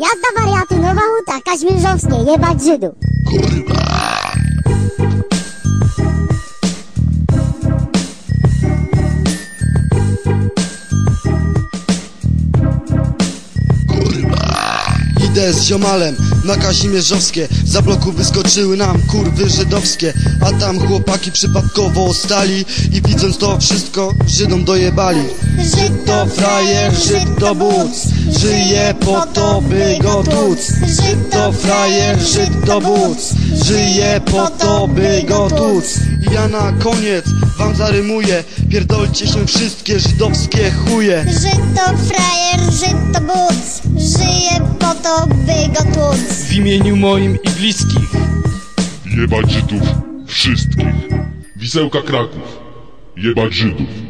Jazda wariaty, nowa huta, Kaźmierzowskie, jebać Żydów. Idę z ziomalem na Kazimierzowskie Za bloku wyskoczyły nam kurwy żydowskie. A tam chłopaki przypadkowo stali I widząc to wszystko Żydom dojebali. Żyd to frajer, Żyd to buc Żyje po to by go tłuc. Żyd to frajer, Żyd to buc Żyje po to by go tłuc. I ja na koniec wam zarymuję Pierdolcie się wszystkie żydowskie chuje. Żyd to frajer, to, by go tłuc. W imieniu moim i bliskich Jebać Żydów wszystkich. Wisełka Kraków. Jebać Żydów.